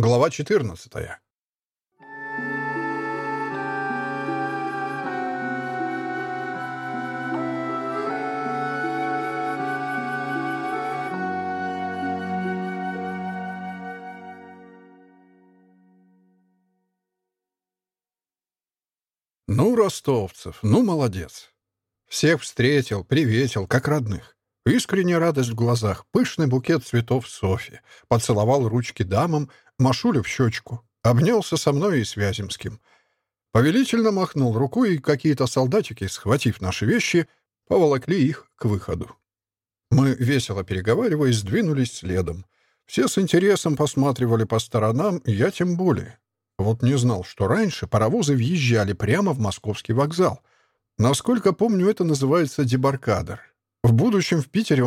Глава 14. Ну, ростовцев, ну, молодец. Всех встретил, приветил, как родных. Искренняя радость в глазах, пышный букет цветов Софи. Поцеловал ручки дамам, Машулю в щечку. Обнялся со мной и с Вяземским. Повелительно махнул рукой, и какие-то солдатики, схватив наши вещи, поволокли их к выходу. Мы, весело переговариваясь, сдвинулись следом. Все с интересом посматривали по сторонам, я тем более. Вот не знал, что раньше паровозы въезжали прямо в московский вокзал. Насколько помню, это называется дебаркадер. В будущем в Питере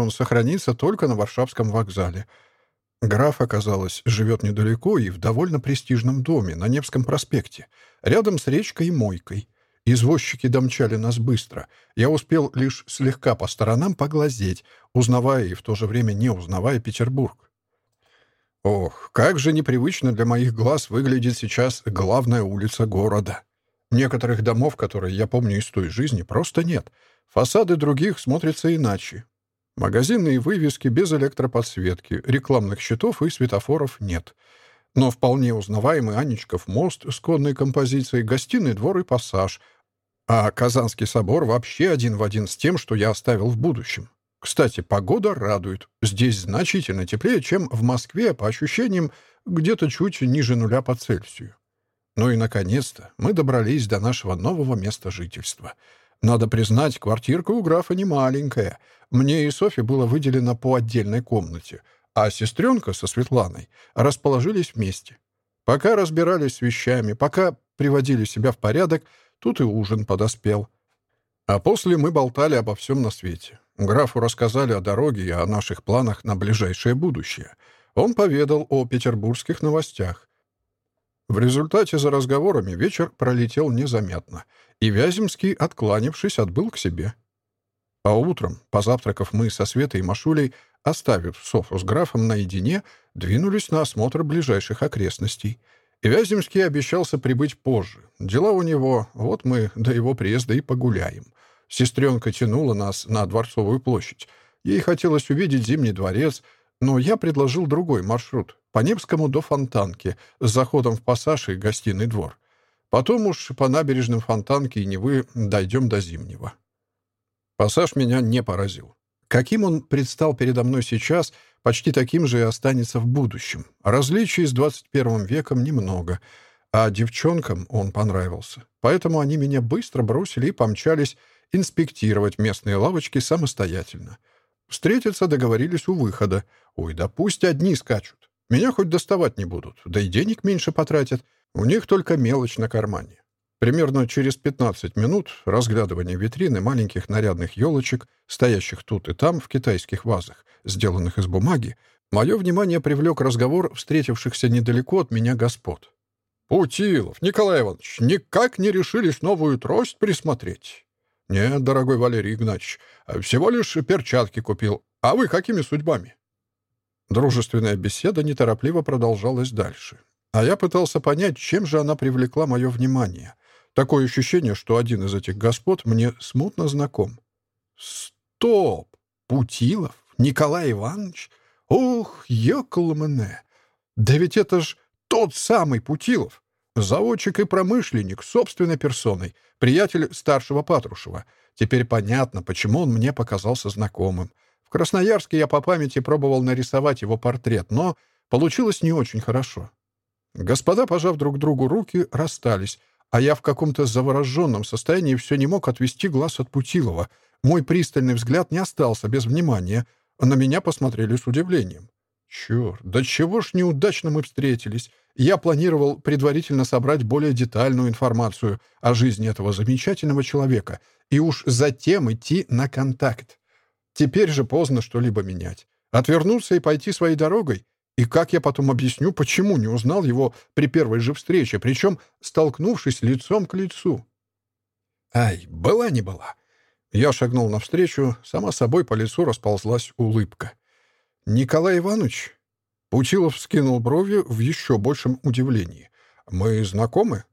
он сохранится только на Варшавском вокзале. Граф, оказалось, живет недалеко и в довольно престижном доме на Невском проспекте, рядом с речкой и мойкой. Извозчики домчали нас быстро. Я успел лишь слегка по сторонам поглазеть, узнавая и в то же время не узнавая Петербург. Ох, как же непривычно для моих глаз выглядит сейчас главная улица города. Некоторых домов, которые я помню из той жизни, просто нет — Фасады других смотрятся иначе. Магазинные вывески без электроподсветки, рекламных щитов и светофоров нет. Но вполне узнаваемый Анечков мост с кодной композицией, гостиный двор и пассаж. А Казанский собор вообще один в один с тем, что я оставил в будущем. Кстати, погода радует. Здесь значительно теплее, чем в Москве, Надо признать, квартирка у графа не маленькая. Мне и Софье было выделено по отдельной комнате, а сестренка со Светланой расположились вместе. Пока разбирались с вещами, пока приводили себя в порядок, тут и ужин подоспел. А после мы болтали обо всем на свете. Графу рассказали о дороге и о наших планах на ближайшее будущее. Он поведал о петербургских новостях. В результате за разговорами вечер пролетел незаметно, и Вяземский, откланившись, отбыл к себе. А утром, позавтракав мы со Светой и Машулей, оставив Софу с графом наедине, двинулись на осмотр ближайших окрестностей. И Вяземский обещался прибыть позже. Дела у него, вот мы до его приезда и погуляем. Сестренка тянула нас на Дворцовую площадь. Ей хотелось увидеть Зимний дворец, но я предложил другой маршрут — по Невскому до Фонтанки, с заходом в пассаж и гостиный двор. Потом уж по набережным Фонтанки и Невы дойдем до Зимнего. Пассаж меня не поразил. Каким он предстал передо мной сейчас, почти таким же и останется в будущем. Различий с 21 веком немного, а девчонкам он понравился. Поэтому они меня быстро бросили и помчались инспектировать местные лавочки самостоятельно. Встретиться договорились, у выхода. Ой, да пусть одни скачут. Меня хоть доставать не будут, да и денег меньше потратят. У них только мелочь на кармане. Примерно через 15 минут разглядывание витрины маленьких нарядных елочек, стоящих тут и там в китайских вазах, сделанных из бумаги, мое внимание привлек разговор встретившихся недалеко от меня господ. «Путилов, Николай Иванович, никак не решились новую трость присмотреть?» Нет, дорогой Валерий Игнатьевич, э, всего лишь перчатки купил. А вы какими судьбами?» Дружественная беседа неторопливо продолжалась дальше. А я пытался понять, чем же она привлекла мое внимание. Такое ощущение, что один из этих господ мне смутно знаком. «Стоп! Путилов? Николай Иванович? Ух, ёкл мне! Да ведь это ж тот самый Путилов! Заводчик и промышленник, собственной персоной, приятель старшего Патрушева. Теперь понятно, почему он мне показался знакомым. В Красноярске я по памяти пробовал нарисовать его портрет, но получилось не очень хорошо. Господа, пожав друг другу руки, расстались, а я в каком-то завороженном состоянии все не мог отвести глаз от Путилова. Мой пристальный взгляд не остался без внимания. На меня посмотрели с удивлением. Черт, да чего ж неудачно мы встретились. Я планировал предварительно собрать более детальную информацию о жизни этого замечательного человека и уж затем идти на контакт. Теперь же поздно что-либо менять. Отвернуться и пойти своей дорогой? И как я потом объясню, почему не узнал его при первой же встрече, причем столкнувшись лицом к лицу? Ай, была не была. Я шагнул навстречу, сама собой по лицу расползлась улыбка — «Николай Иванович?» Путилов скинул брови в еще большем удивлении. «Мы знакомы?»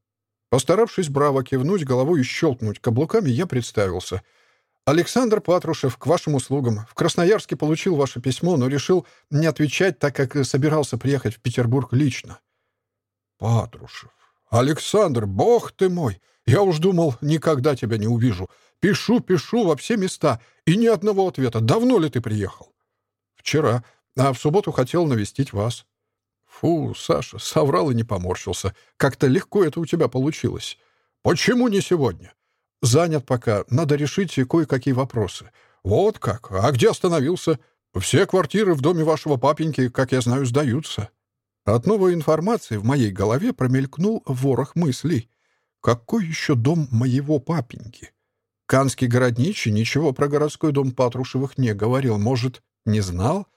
Постаравшись браво кивнуть головой и щелкнуть каблуками, я представился. «Александр Патрушев, к вашим услугам. В Красноярске получил ваше письмо, но решил не отвечать, так как собирался приехать в Петербург лично». «Патрушев. Александр, бог ты мой! Я уж думал, никогда тебя не увижу. Пишу, пишу во все места, и ни одного ответа. Давно ли ты приехал?» «Вчера. А в субботу хотел навестить вас». «Фу, Саша, соврал и не поморщился. Как-то легко это у тебя получилось. Почему не сегодня?» «Занят пока. Надо решить кое-какие вопросы». «Вот как? А где остановился?» «Все квартиры в доме вашего папеньки, как я знаю, сдаются». От новой информации в моей голове промелькнул ворох мыслей. «Какой еще «Не знал?»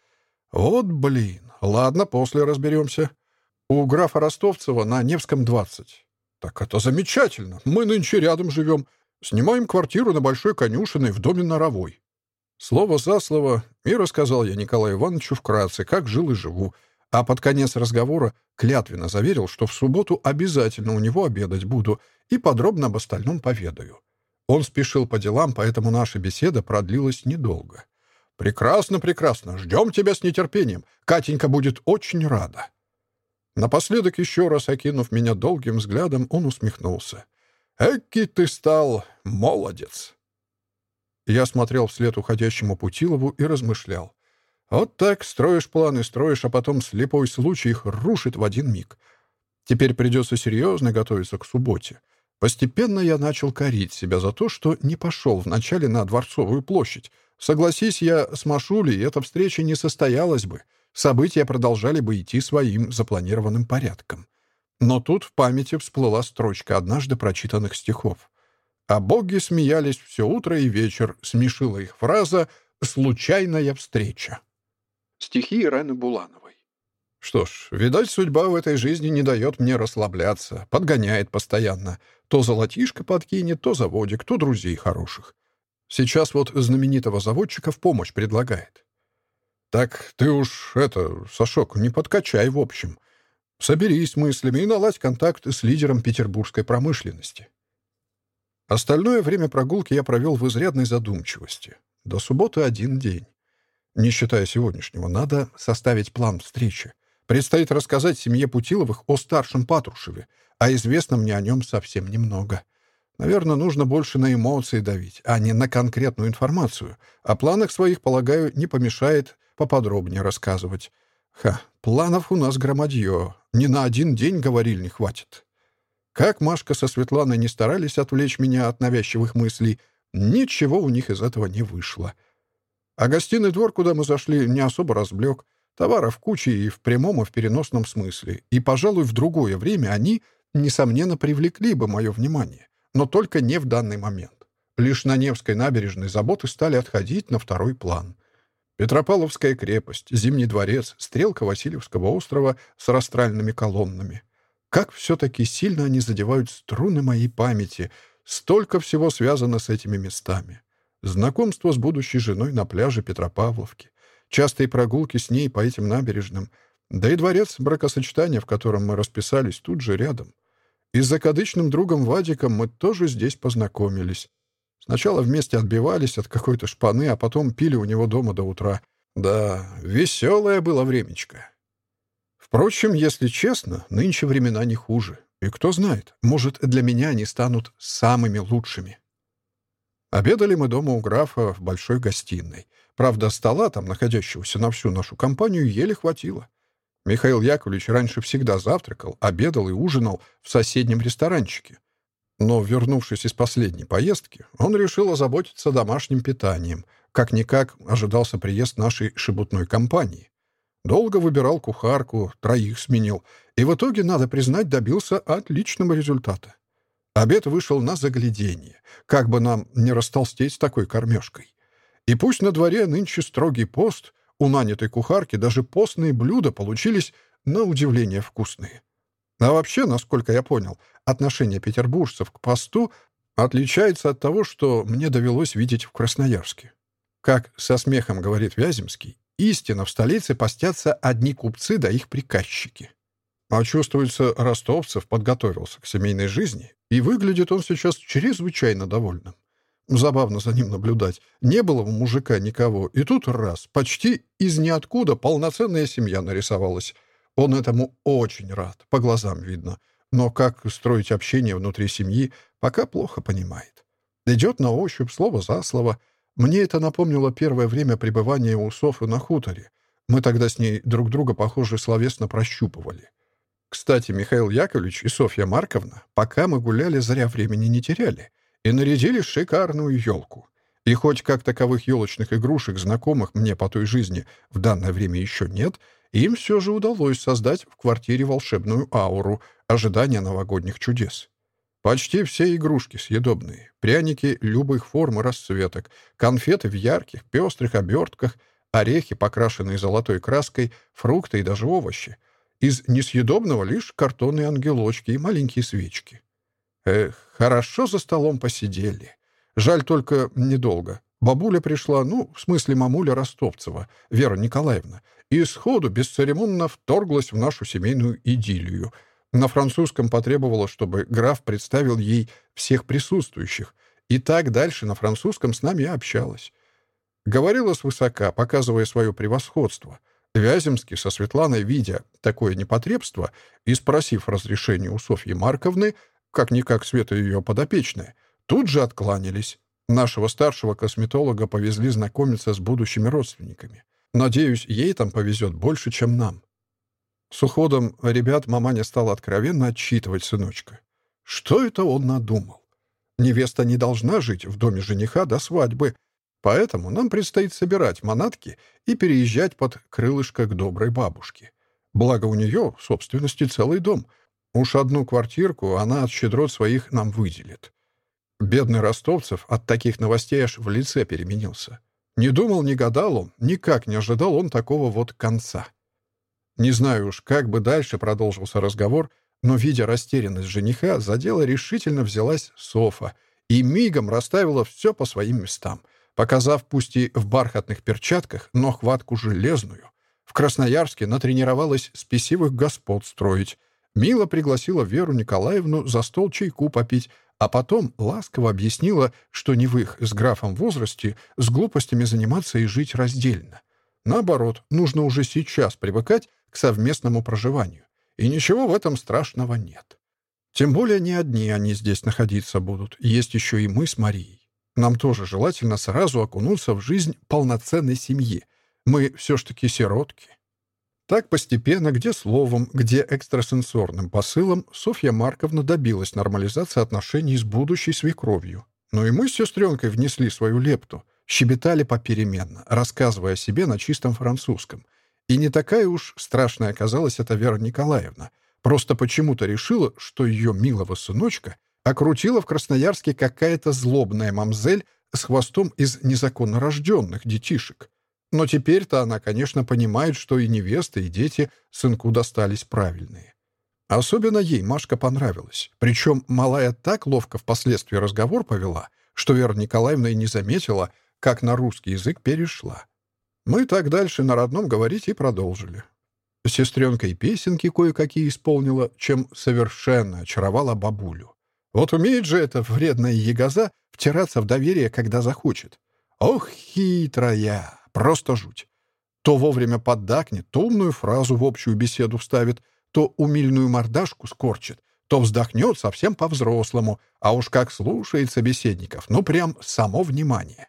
«Вот блин! Ладно, после разберемся. У графа Ростовцева на Невском 20». «Так это замечательно! Мы нынче рядом живем. Снимаем квартиру на Большой конюшиной в доме Норовой». Слово за слово, и рассказал я Николаю Ивановичу вкратце, как жил и живу, а под конец разговора клятвенно заверил, что в субботу обязательно у него обедать буду и подробно об остальном поведаю. Он спешил по делам, поэтому наша беседа продлилась недолго. «Прекрасно, прекрасно. Ждем тебя с нетерпением. Катенька будет очень рада». Напоследок, еще раз окинув меня долгим взглядом, он усмехнулся. «Эки ты стал молодец!» Я смотрел вслед уходящему Путилову и размышлял. Вот так строишь планы, строишь, а потом слепой случай их рушит в один миг. Теперь придется серьезно готовиться к субботе. Постепенно я начал корить себя за то, что не Согласись, я с Машулей, эта встреча не состоялась бы. События продолжали бы идти своим запланированным порядком. Но тут в памяти всплыла строчка однажды прочитанных стихов. А боги смеялись все утро и вечер, смешила их фраза «случайная встреча». Стихи Ираны Булановой. Что ж, видать, судьба в этой жизни не дает мне расслабляться, подгоняет постоянно. То золотишко подкинет, то заводик, то друзей хороших. Сейчас вот знаменитого заводчика в помощь предлагает. Так ты уж это, Сашок, не подкачай в общем. Соберись мыслями и наладь контакт с лидером петербургской промышленности. Остальное время прогулки я провел в изрядной задумчивости. До субботы один день. Не считая сегодняшнего, надо составить план встречи. Предстоит рассказать семье Путиловых о старшем Патрушеве, а известно мне о нем совсем немного. — Наверное, нужно больше на эмоции давить, а не на конкретную информацию. О планах своих, полагаю, не помешает поподробнее рассказывать. Ха, планов у нас громадье. Ни на один день, говорили, не хватит. Как Машка со Светланой не старались отвлечь меня от навязчивых мыслей, ничего у них из этого не вышло. А гостиный двор, куда мы зашли, не особо разблек. Товаров куча и в прямом, но только не в данный момент. Лишь на Невской набережной заботы стали отходить на второй план. Петропавловская крепость, Зимний дворец, стрелка Васильевского острова с растральными колоннами. Как все-таки сильно они задевают струны моей памяти. Столько всего связано с этими местами. Знакомство с будущей женой на пляже Петропавловки. Частые прогулки с ней по этим набережным. Да и дворец бракосочетания, в котором мы расписались, тут же рядом — И с закадычным другом Вадиком мы тоже здесь познакомились. Сначала вместе отбивались от какой-то шпаны, а потом пили у него дома до утра. Да, веселое было времечко. Впрочем, если честно, нынче времена не хуже. И кто знает, может, для меня они станут самыми лучшими. Обедали мы дома у графа Михаил Яковлевич раньше всегда завтракал, обедал и ужинал в соседнем ресторанчике. Но, вернувшись из последней поездки, он решил озаботиться домашним питанием. Как-никак ожидался приезд нашей шебутной компании. Долго выбирал кухарку, троих сменил. И в итоге, надо признать, добился отличного результата. Обед вышел на заглядение, как бы нам не растолстеть с такой кормежкой. И пусть на дворе нынче строгий пост — у нанятой кухарки даже постные блюда получились на удивление вкусные. А вообще, насколько я понял, отношение петербуржцев к посту отличается от того, что мне довелось видеть в Красноярске. Как со смехом говорит Вяземский, истина в столице постятся одни купцы да их приказчики. А чувствуется, Ростовцев подготовился к семейной жизни, и выглядит он сейчас чрезвычайно довольным. Забавно за ним наблюдать. Не было у мужика никого, и тут раз, почти из ниоткуда полноценная семья нарисовалась. Он этому очень рад, по глазам видно. Но как строить общение внутри семьи, пока плохо понимает. Идет на ощупь, слово за слово. Мне это напомнило первое время пребывания у Софы на хуторе. Мы тогда с ней друг друга, похоже, словесно прощупывали. Кстати, Михаил Яковлевич и Софья Марковна, пока мы гуляли, зря времени не теряли и нарядили шикарную елку. И хоть как таковых елочных игрушек, знакомых мне по той жизни, в данное время еще нет, им все же удалось создать в квартире волшебную ауру ожидания новогодних чудес. Почти все игрушки съедобные, пряники любых форм и расцветок, конфеты в ярких, пестрых обертках, орехи, покрашенные золотой краской, фрукты и даже овощи — из несъедобного лишь картонные ангелочки и маленькие свечки. Эх, хорошо за столом посидели. Жаль только недолго. Бабуля пришла, ну, в смысле мамуля Ростовцева, Вера Николаевна, и сходу бесцеремонно вторглась в нашу семейную идиллию. На французском потребовала, чтобы граф представил ей всех присутствующих, и так дальше на французском с нами общалась. Говорила свысока, показывая свое превосходство — Вяземский со Светланой, видя такое непотребство и спросив разрешения у Софьи как никак Света ее подопечная, тут же откланялись. Нашего старшего косметолога повезли знакомиться с будущими родственниками. Надеюсь, ей там повезет больше, чем нам. С уходом ребят маманя стала откровенно отчитывать сыночка. Что это он надумал? Невеста не должна жить в доме жениха до свадьбы, поэтому нам предстоит собирать манатки и переезжать под крылышко к доброй бабушке. Благо у нее в собственности целый дом — Уж одну квартирку она от щедрот своих нам выделит. Бедный Ростовцев от таких новостей аж в лице переменился. Не думал, не гадал он, никак не ожидал он такого вот конца. Не знаю уж, как бы дальше продолжился разговор, но, видя растерянность жениха, за дело решительно взялась Софа и мигом расставила все по своим местам — показав пусть и в бархатных перчатках, но хватку железную. В Красноярске натренировалась спесивых господ строить. Мила пригласила Веру Николаевну за стол чайку попить, а потом ласково объяснила, что не в их с графом возрасте с глупостями заниматься и жить раздельно. Наоборот, нужно уже сейчас привыкать к совместному проживанию. И ничего в этом страшного нет. Тем более не одни они здесь находиться будут. Есть еще и мы с Марией. Нам тоже желательно сразу окунуться в жизнь полноценной семьи. Мы все ж таки сиротки. Так постепенно, где словом, где экстрасенсорным посылом, Софья Марковна добилась нормализации отношений с будущей свекровью. Но и мы с сестренкой внесли свою лепту, щебетали попеременно, рассказывая о себе на чистом французском. И не такая уж страшная оказалась эта Вера Николаевна. Просто почему-то решила, что ее милого сыночка окрутила в Красноярске какая-то злобная мамзель с хвостом из незаконно рожденных детишек. Но теперь-то она, конечно, понимает, что и невеста, и дети сынку достались правильные. Особенно ей Машка понравилась. Причем малая так ловко впоследствии разговор повела, что Вера Николаевна и не заметила, как на русский язык перешла. Мы так дальше на родном говорить и продолжили. Сестренка и песенки кое-какие исполнила, чем совершенно очаровала бабулю. Вот умеет же эта вредная ягоза втираться в доверие, когда захочет. Ох, хитрая! Просто жуть. То вовремя поддакнет, то умную фразу в общую беседу вставит, то умильную мордашку скорчит, то вздохнет совсем по-взрослому, а уж как слушает собеседников, ну прям само внимание.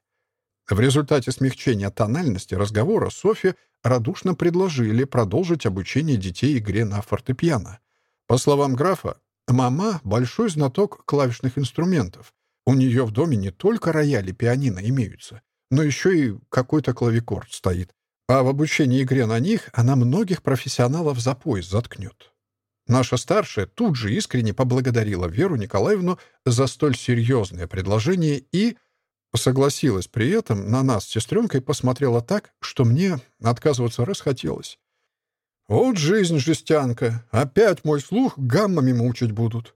В результате смягчения тональности разговора Софье радушно предложили продолжить обучение детей игре на фортепиано. По словам графа, Мама — большой знаток клавишных инструментов. У нее в доме не только рояль и пианино имеются, но еще и какой-то клавикорд стоит. А в обучении игре на них она многих профессионалов за пояс заткнет. Наша старшая тут же искренне поблагодарила Веру Николаевну за столь серьезное предложение и согласилась при этом на нас с сестренкой посмотрела так, что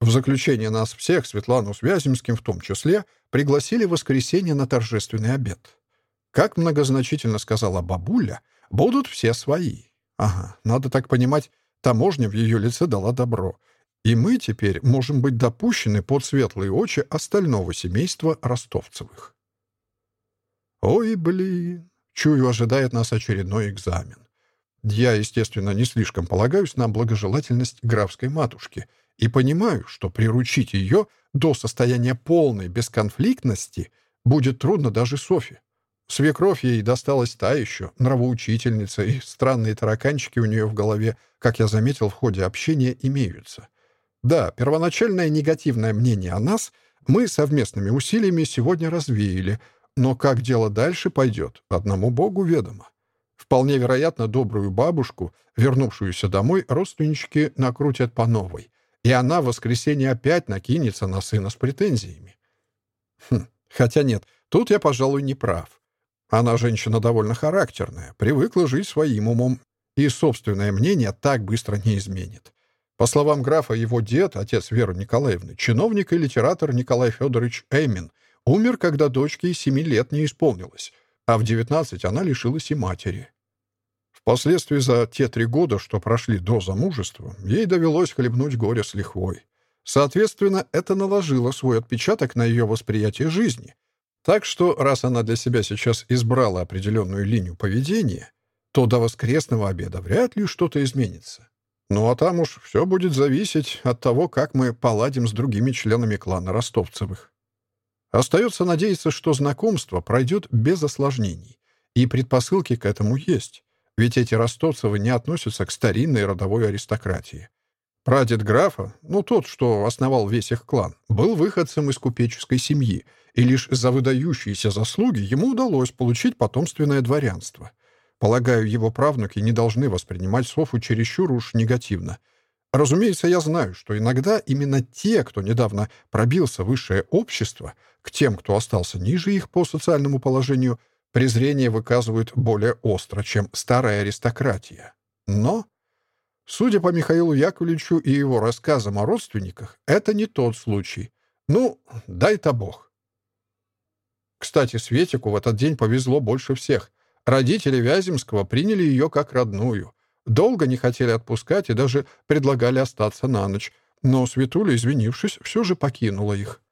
В заключение нас всех, Светлану Связемским в том числе, пригласили в воскресенье на торжественный обед. Как многозначительно сказала бабуля, будут все свои. Ага, надо так понимать, таможня в ее лице дала добро. И мы теперь можем быть допущены под светлые очи остального семейства ростовцевых. Ой, блин, чую, ожидает нас очередной экзамен. Я, естественно, не слишком полагаюсь на благожелательность графской матушки — и понимаю, что приручить ее до состояния полной бесконфликтности будет трудно даже Софье. Свекровь ей досталась та еще, нравоучительница, и странные тараканчики у нее в голове, как я заметил в ходе общения, имеются. Да, первоначальное негативное мнение о нас мы совместными усилиями сегодня развеяли, но как дело дальше пойдет, одному Богу ведомо. Вполне вероятно, добрую бабушку, вернувшуюся домой, родственнички накрутят по новой, и она в воскресенье опять накинется на сына с претензиями. Хм, хотя нет, тут я, пожалуй, не прав. Она женщина довольно характерная, привыкла жить своим умом, и собственное мнение так быстро не изменит. По словам графа, его дед, отец Веры Николаевны, чиновник и литератор Николай Федорович Эймин, умер, когда дочке и семи лет не исполнилось, а в девятнадцать она лишилась и матери. Впоследствии за те три года, что прошли до замужества, ей довелось хлебнуть горе с лихвой. Соответственно, это наложило свой отпечаток на ее восприятие жизни, так что, раз она для себя сейчас избрала определенную линию поведения, то до воскресного обеда вряд ли что-то изменится. Ну а там уж все будет зависеть от того, как мы поладим с другими членами клана Ростовцевых. Остается надеяться, что знакомство пройдет без осложнений, Ведь эти ростовцевы не относятся к старинной родовой аристократии. Прадед графа, ну тот, что основал весь их клан, был выходцем из купеческой семьи, и лишь за выдающиеся заслуги ему удалось получить потомственное дворянство. Полагаю, его правнуки не должны воспринимать Софу чересчур уж негативно. Разумеется, я знаю, что иногда именно те, кто недавно пробился в высшее общество, к тем, кто остался ниже их по социальному положению – Презрение выказывают более остро, чем старая аристократия. Но, судя по Михаилу Яковлевичу и его рассказам о родственниках, это не тот случай. Ну, дай-то бог. Кстати, Светику в этот день повезло больше всех. Родители Вяземского приняли ее как родную. Долго не хотели отпускать и даже предлагали остаться на ночь. Но Светуля, извинившись, все же покинула их.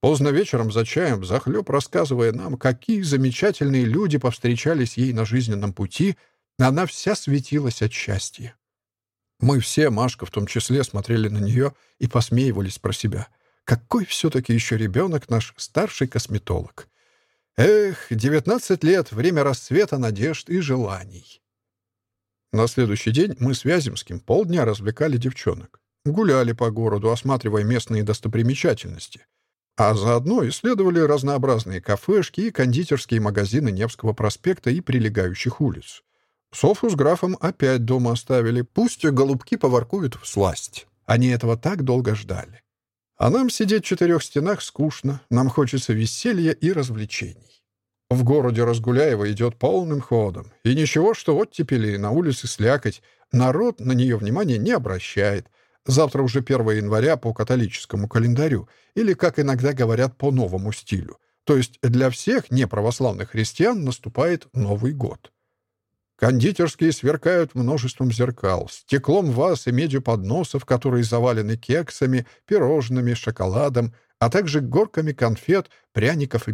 Поздно вечером за зачаем, захлеб, рассказывая нам, какие замечательные люди повстречались ей на жизненном пути, она вся светилась от счастья. Мы все, Машка в том числе, смотрели на нее и посмеивались про себя. Какой все-таки еще ребенок наш старший косметолог? Эх, 19 лет, время расцвета надежд и желаний. На следующий день мы с Вяземским полдня развлекали девчонок. Гуляли по городу, осматривая местные достопримечательности — А заодно исследовали разнообразные кафешки и кондитерские магазины Невского проспекта и прилегающих улиц. Софу с графом опять дома оставили. Пусть голубки поворкуют в сласть. Они этого так долго ждали. А нам сидеть в четырех стенах скучно. Нам хочется веселья и развлечений. В городе Разгуляева идет полным ходом. И ничего, что оттепели на улице слякоть. Народ на нее внимания не обращает. Завтра уже 1 января по католическому календарю, или, как иногда говорят, по новому стилю. То есть для всех неправославных христиан наступает Новый год. Кондитерские сверкают множеством зеркал, стеклом ваз и медью подносов, которые завалены кексами, пирожными, шоколадом, а также горками конфет, пряников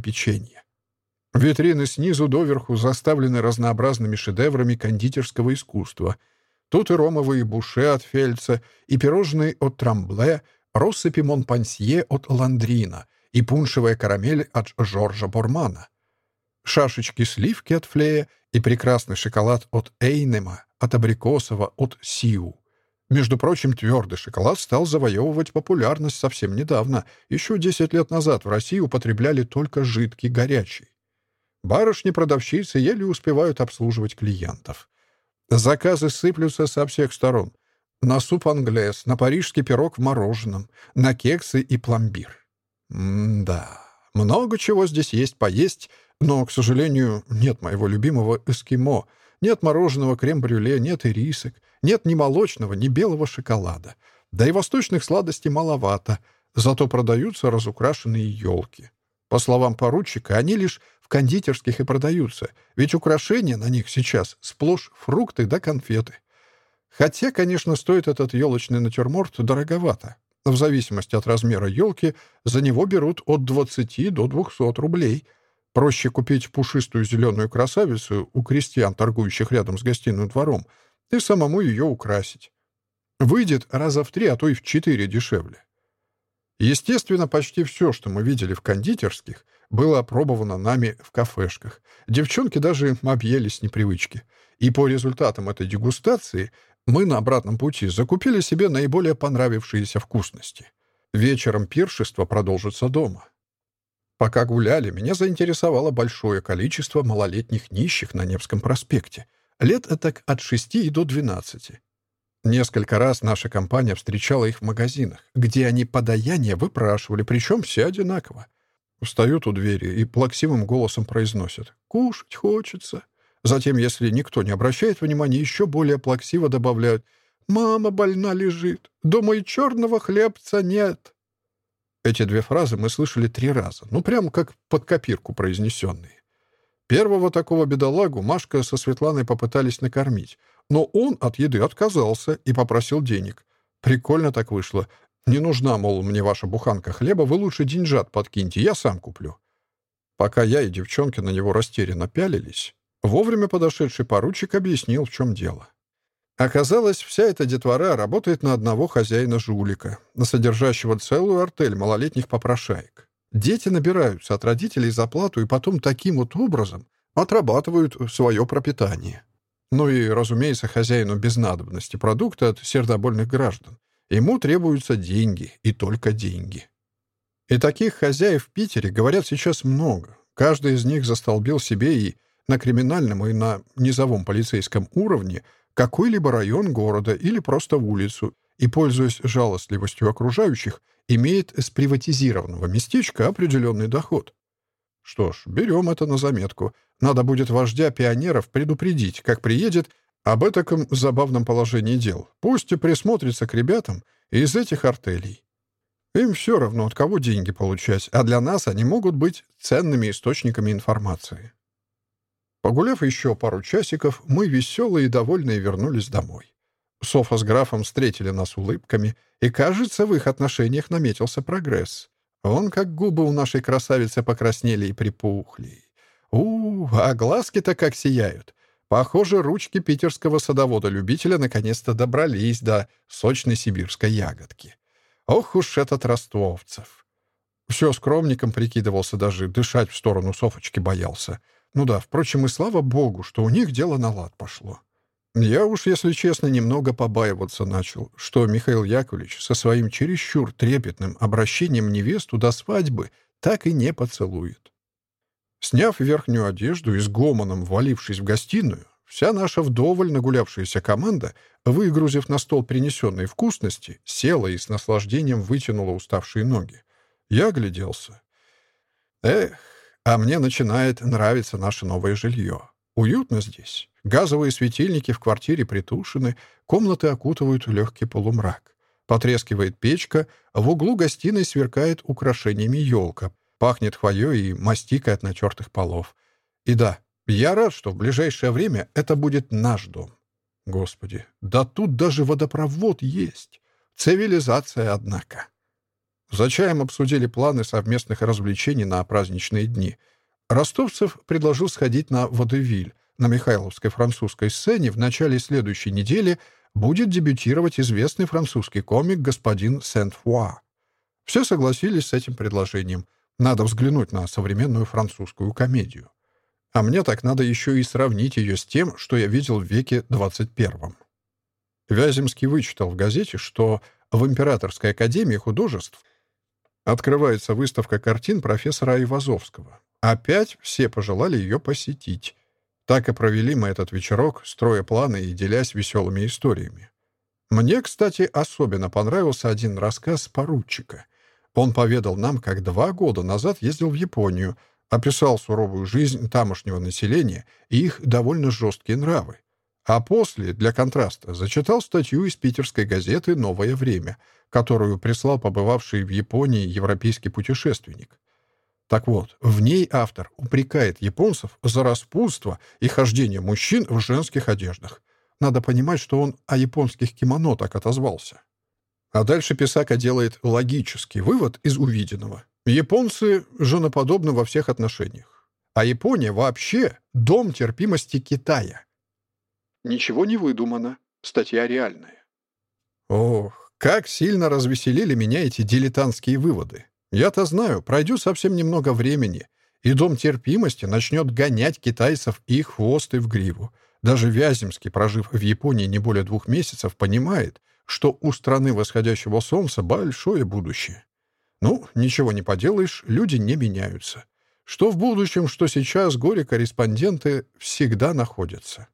и печенья. Витрины снизу доверху заставлены разнообразными шедеврами кондитерского искусства. Тут и ромовые буше от Фельца, и пирожные от Трамбле, россыпи Монпансье от Ландрина и пуншевая карамель от Жоржа Бормана шашечки сливки от Флея и прекрасный шоколад от Эйнема, от Абрикосова, от Сиу. Между прочим, твердый шоколад стал завоевывать популярность совсем недавно. Еще 10 лет назад в России употребляли только жидкий горячий. Барышни-продавщицы еле успевают обслуживать клиентов. Заказы сыплются со всех сторон. На суп англес, на парижский пирог в мороженом, на кексы и пломбир. М-да, много чего здесь есть поесть, но, к сожалению, нет моего любимого эскимо, нет мороженого крем-брюле, нет ирисок, нет ни молочного, ни белого шоколада. Да и восточных сладостей маловато, зато продаются разукрашенные елки. По По словам поручика, они лишь в кондитерских и продаются, ведь украшения на них сейчас сплошь фрукты да конфеты. Хотя, конечно, стоит этот елочный натюрморт дороговато. В зависимости от размера елки за него берут от 20 до 200 рублей. Проще купить пушистую зеленую красавицу у крестьян, торгующих рядом с гостиным двором, и самому ее украсить. Выйдет раза в три, а то и в четыре дешевле. Естественно, почти все, что мы видели в кондитерских, было опробовано нами в кафешках. Девчонки даже объелись непривычки. И по результатам этой дегустации мы на обратном пути закупили себе наиболее понравившиеся вкусности. Вечером пиршество продолжится дома. Пока гуляли, меня заинтересовало большое количество малолетних нищих на Невском проспекте. Лет э, так от 6 и до 12. Несколько раз наша компания встречала их в магазинах, где они подаяние выпрашивали, причем все одинаково. Встают у двери и плаксивым голосом произносят «Кушать хочется». Затем, если никто не обращает внимания, еще более плаксиво добавляют «Мама больна лежит, дома и черного хлебца нет». Эти две фразы мы слышали три раза, ну прям как под копирку произнесенные. Первого такого бедолагу Машка со Светланой попытались накормить — но он от еды отказался и попросил денег. Прикольно так вышло. Не нужна, мол, мне ваша буханка хлеба, вы лучше деньжат подкиньте, я сам куплю. Пока я и девчонки на него растерянно пялились, Вовремя подошедший поручик объяснил, в чем дело. Оказалось, вся эта детвора работает на одного хозяина-жулика, на содержащего целую артель малолетних попрошаек. Дети набираются от родителей за плату и потом таким вот образом отрабатывают свое пропитание. Ну и, разумеется, хозяину без надобности продукта от сердобольных граждан. Ему требуются деньги, и только деньги. И таких хозяев в Питере, говорят, сейчас много. Каждый из них застолбил себе и на криминальном и на низовом полицейском уровне какой-либо район города или просто улицу и, пользуясь жалостливостью окружающих, имеет с приватизированного местечка определенный доход. Что ж, берем это на заметку. Надо будет вождя пионеров предупредить, как приедет, об этом забавном положении дел. Пусть и присмотрится к ребятам из этих артелей. Им все равно, от кого деньги получать, а для нас они могут быть ценными источниками информации. Погуляв еще пару часиков, мы веселые и довольные вернулись домой. Софа с графом встретили нас улыбками, и, кажется, в их отношениях наметился прогресс — он как губы у нашей красавицы покраснели и припухли. у а глазки-то как сияют. Похоже, ручки питерского садовода-любителя наконец-то добрались до сочной сибирской ягодки. Ох уж этот ростовцев! Все скромником прикидывался даже, дышать в сторону Софочки боялся. Ну да, впрочем, и слава богу, что у них дело на лад пошло. Я уж, если честно, немного побаиваться начал, что Михаил Яковлевич со своим чересчур трепетным обращением невесту до свадьбы так и не поцелует. Сняв верхнюю одежду и с гомоном валившись в гостиную, вся наша вдоволь нагулявшаяся команда, выгрузив на стол принесенные вкусности, села и с наслаждением вытянула уставшие ноги. Я огляделся. Эх, а мне начинает нравиться наше новое жилье. Уютно здесь. Газовые светильники в квартире притушены, комнаты окутывают легкий полумрак. Потрескивает печка, в углу гостиной сверкает украшениями елка, пахнет хвоей и мастикой от натертых полов. И да, я рад, что в ближайшее время это будет наш дом. Господи, да тут даже водопровод есть. Цивилизация, однако. За чаем обсудили планы совместных развлечений на праздничные дни. Ростовцев предложил сходить на Водевиль. На Михайловской французской сцене в начале следующей недели будет дебютировать известный французский комик господин Сент-Фуа. Все согласились с этим предложением. Надо взглянуть на современную французскую комедию. А мне так надо еще и сравнить ее с тем, что я видел в веке 21. Вяземский вычитал в газете, что в Императорской академии художеств Открывается выставка картин профессора Айвазовского. Опять все пожелали ее посетить. Так и провели мы этот вечерок, строя планы и делясь веселыми историями. Мне, кстати, особенно понравился один рассказ поручика. Он поведал нам, как два года назад ездил в Японию, описал суровую жизнь тамошнего населения и их довольно жесткие нравы. А после, для контраста, зачитал статью из питерской газеты «Новое время», которую прислал побывавший в Японии европейский путешественник. Так вот, в ней автор упрекает японцев за распутство и хождение мужчин в женских одеждах. Надо понимать, что он о японских кимоно так отозвался. А дальше Писака делает логический вывод из увиденного. Японцы женоподобны во всех отношениях. А Япония вообще дом терпимости Китая. Ничего не выдумано. Статья реальная. Ох, как сильно развеселили меня эти дилетантские выводы. Я-то знаю, пройдет совсем немного времени, и дом терпимости начнет гонять китайцев и хвосты в гриву. Даже Вяземский, прожив в Японии не более двух месяцев, понимает, что у страны восходящего солнца большое будущее. Ну, ничего не поделаешь, люди не меняются. Что в будущем, что сейчас, горе-корреспонденты всегда находятся.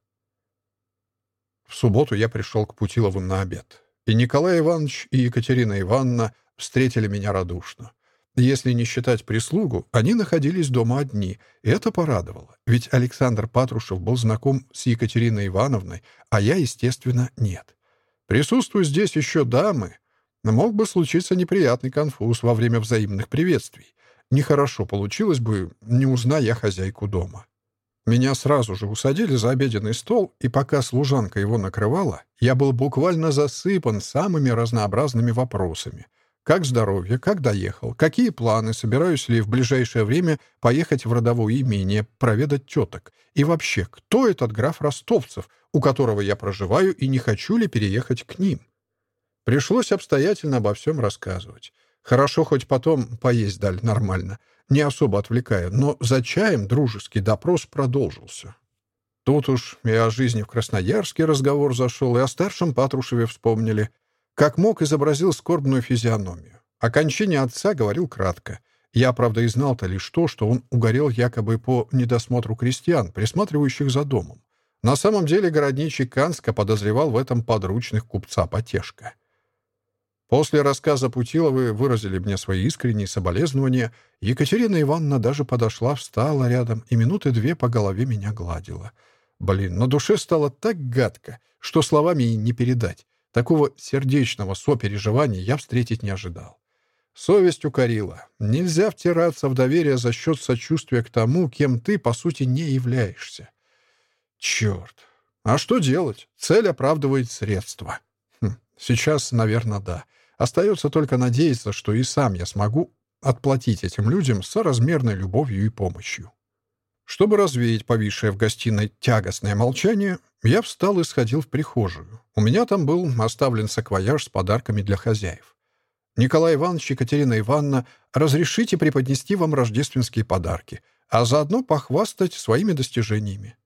В субботу я пришел к Путиловым на обед. И Николай Иванович, и Екатерина Ивановна встретили меня радушно. Если не считать прислугу, они находились дома одни, и это порадовало, ведь Александр Патрушев был знаком с Екатериной Ивановной, а я, естественно, нет. Присутствуют здесь еще дамы. Мог бы случиться неприятный конфуз во время взаимных приветствий. Нехорошо получилось бы, не узная хозяйку дома. Меня сразу же усадили за обеденный стол, и пока служанка его накрывала, я был буквально засыпан самыми разнообразными вопросами — как здоровье, как доехал, какие планы, собираюсь ли в ближайшее время поехать в родовое имение, проведать теток. И вообще, кто этот граф Ростовцев, у которого я проживаю, и не хочу ли переехать к ним? Пришлось обстоятельно обо всем рассказывать. Хорошо, хоть потом поесть дали нормально, не особо отвлекая, но за чаем дружеский допрос продолжился. Тут уж и о жизни в Красноярске разговор зашел, и о старшем Патрушеве вспомнили — как мог, изобразил скорбную физиономию. Окончание отца говорил кратко. Я, правда, и знал-то лишь то, что он угорел якобы по недосмотру крестьян, присматривающих за домом. На самом деле городничий Канска подозревал в этом подручных купца Потешка. После рассказа Путиловы выразили мне свои искренние соболезнования. Екатерина Ивановна даже подошла, встала рядом и минуты две по голове меня гладила. Блин, на душе стало так гадко, что словами и не передать. Такого сердечного сопереживания я встретить не ожидал. Совесть укорила. Нельзя втираться в доверие за счет сочувствия к тому, кем ты, по сути, не являешься. Черт. А что делать? Цель оправдывает средства. Хм, сейчас, наверное, да. Остается только надеяться, что и сам я смогу отплатить этим людям соразмерной любовью и помощью. Чтобы развеять повисшее в гостиной тягостное молчание, я встал и сходил в прихожую. У меня там был оставлен саквояж с подарками для хозяев. Николай Иванович, Екатерина Ивановна, разрешите преподнести вам рождественские подарки, а заодно похвастать своими достижениями.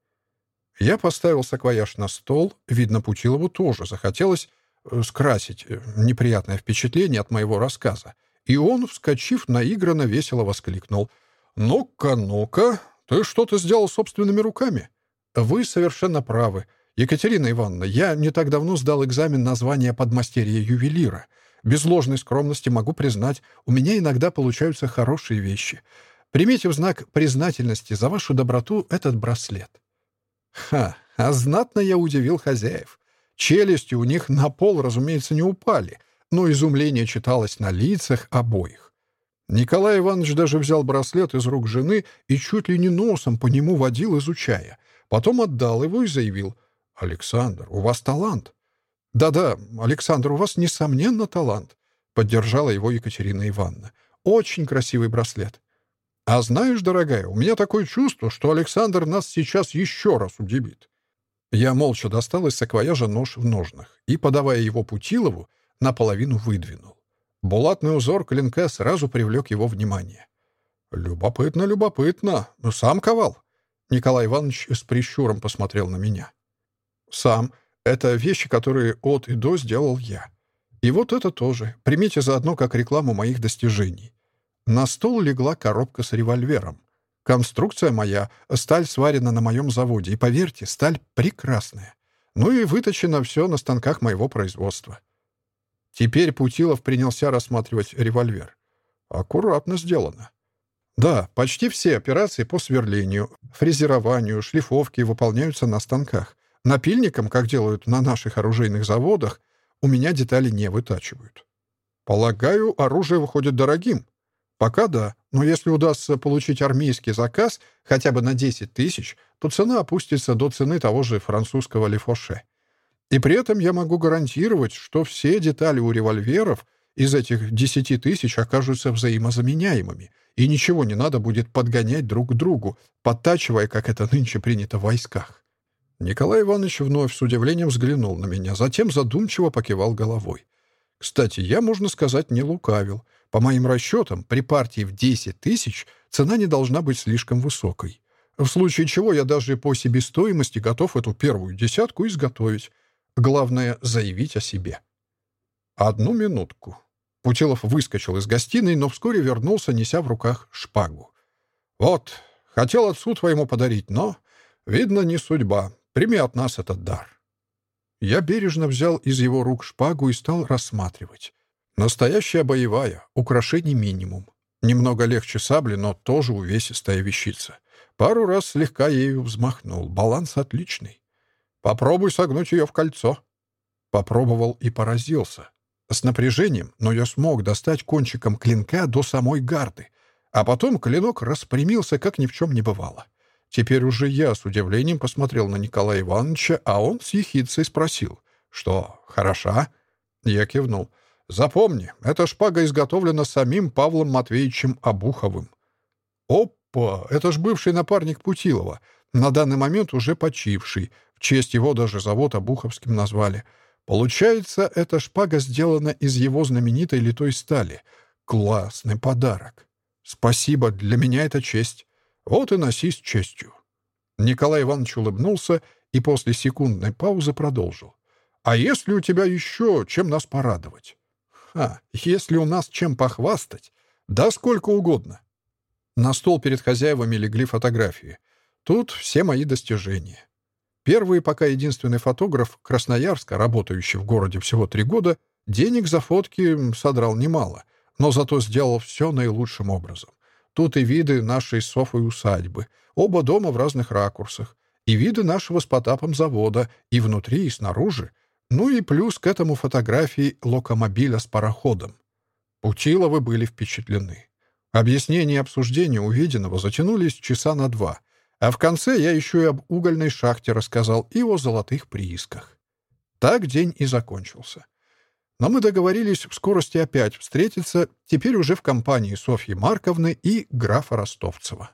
Я поставил саквояж на стол, видно, Путилову тоже захотелось Э, скрасить э, неприятное впечатление от моего рассказа. И он, вскочив, наигранно весело воскликнул. «Ну-ка, ну-ка, ты что-то сделал собственными руками?» «Вы совершенно правы. Екатерина Ивановна, я не так давно сдал экзамен на звание подмастерья ювелира. Без ложной скромности могу признать, у меня иногда получаются хорошие вещи. Примите в знак признательности за вашу доброту этот браслет». Ха, а знатно я удивил хозяев. Челюсти у них на пол, разумеется, не упали, но изумление читалось на лицах обоих. Николай Иванович даже взял браслет из рук жены и чуть ли не носом по нему водил, изучая. Потом отдал его и заявил, «Александр, у вас талант». «Да-да, Александр, у вас, несомненно, талант», — поддержала его Екатерина Ивановна. «Очень красивый браслет». «А знаешь, дорогая, у меня такое чувство, что Александр нас сейчас еще раз удивит». Я молча достал из саквояжа нож в ножнах и, подавая его Путилову, наполовину выдвинул. Булатный узор клинка сразу привлек его внимание. «Любопытно, любопытно. Ну, сам ковал?» Николай Иванович с прищуром посмотрел на меня. «Сам. Это вещи, которые от и до сделал я. И вот это тоже. Примите заодно как рекламу моих достижений. На стол легла коробка с револьвером. Конструкция моя, сталь сварена на моем заводе. И поверьте, сталь прекрасная. Ну и выточено все на станках моего производства». Теперь Путилов принялся рассматривать револьвер. «Аккуратно сделано. Да, почти все операции по сверлению, фрезерованию, шлифовке выполняются на станках. Напильником, как делают на наших оружейных заводах, у меня детали не вытачивают. Полагаю, оружие выходит дорогим. Пока да, но если удастся получить армейский заказ хотя бы на 10 тысяч, то цена опустится до цены того же французского Лефоше. И при этом я могу гарантировать, что все детали у револьверов — из этих 10 тысяч окажутся взаимозаменяемыми, и ничего не надо будет подгонять друг к другу, подтачивая, как одну минутку». Путилов выскочил из гостиной, но вскоре вернулся, неся в руках шпагу. «Вот, хотел отцу твоему подарить, но, видно, не судьба. Прими от нас этот дар». Я бережно взял из его рук шпагу и стал рассматривать. Настоящая боевая, украшений минимум. Немного легче сабли, но тоже увесистая вещица. Пару раз слегка ею взмахнул. Баланс отличный. «Попробуй согнуть ее в кольцо». Попробовал и поразился. С напряжением, но я смог достать кончиком клинка до самой гарды. А потом клинок распрямился, как ни в чем не бывало. Теперь уже я с удивлением посмотрел на Николая Ивановича, а он с ехидцей спросил. «Что, хороша?» Я кивнул. Запомни, эта шпага изготовлена самим Павлом Матвеевичем Обуховым. Опа, это ж бывший напарник Путилова, на данный момент уже почивший. В честь его даже завод Обуховским назвали. Получается, эта шпага сделана из его знаменитой литой стали. Классный подарок. Спасибо, для меня это честь. Вот и носи с честью. Николай Иванович улыбнулся и после секундной паузы продолжил. «А если у тебя еще чем нас порадовать?» А, если у нас чем похвастать, да сколько угодно. На стол перед хозяевами легли фотографии. Тут все мои достижения. Первый, пока единственный фотограф Красноярска, работающий в городе всего три года, денег за фотки содрал немало, но зато сделал все наилучшим образом. Тут и виды нашей Софы усадьбы, оба дома в разных ракурсах, и виды нашего с Потапом завода и внутри, и снаружи, ну и плюс к этому фотографии локомобиля с пароходом. Путиловы были впечатлены. Объяснения и обсуждения увиденного затянулись часа на два — а в конце я еще и об угольной шахте рассказал и о золотых приисках. Так день и закончился. Но мы договорились в скорости опять встретиться, теперь уже в компании Софьи Марковны и графа Ростовцева.